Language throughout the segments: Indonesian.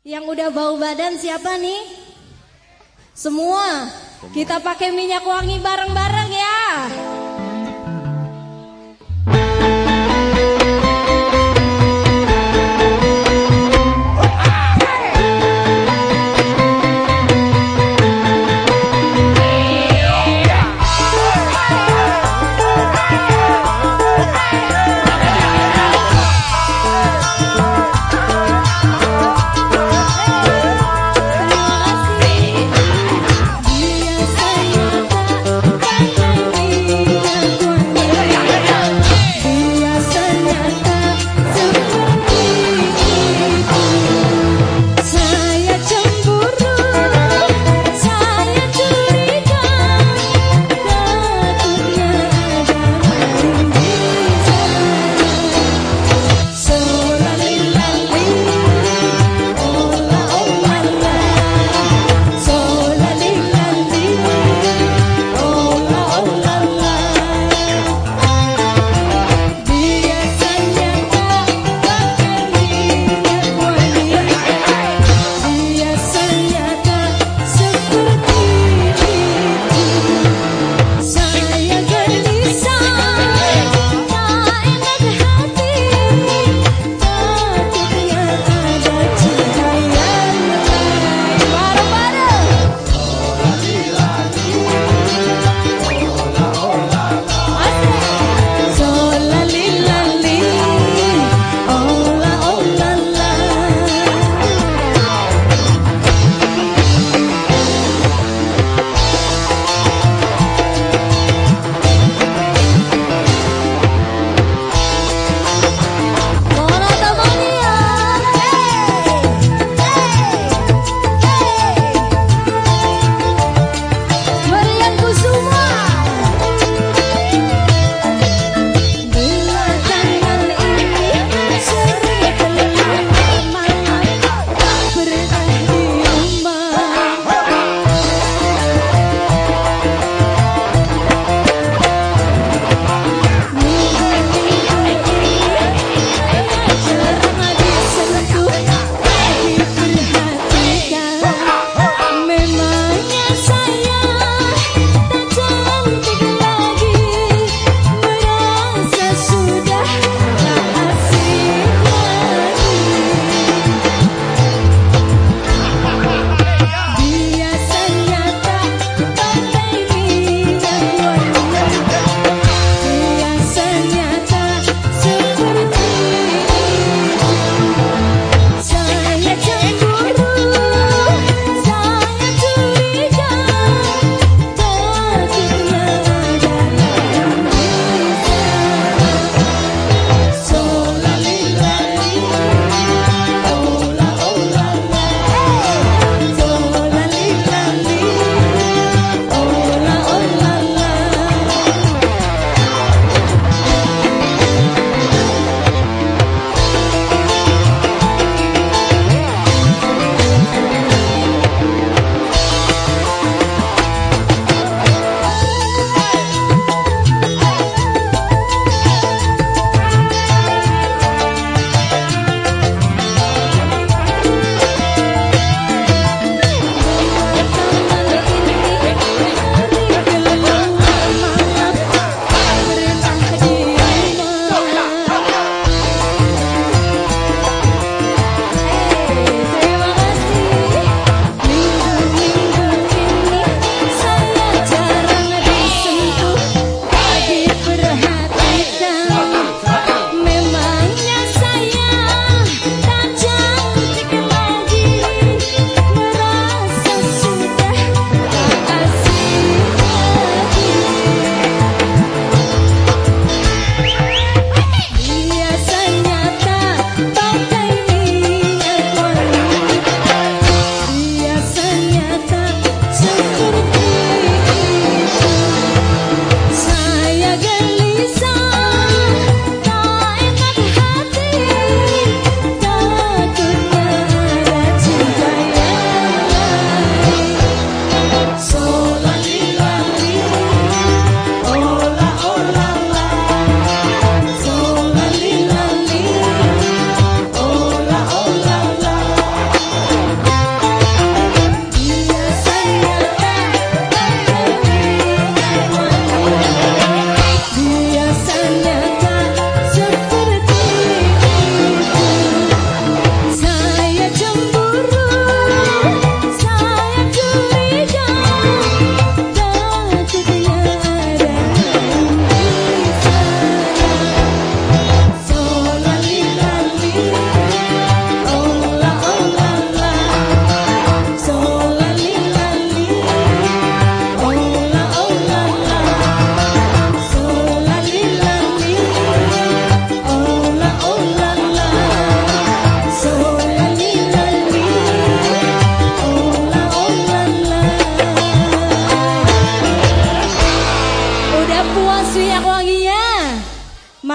Yang udah bau badan siapa nih? Semua. Kita pakai minyak wangi bareng-bareng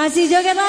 Así yo que no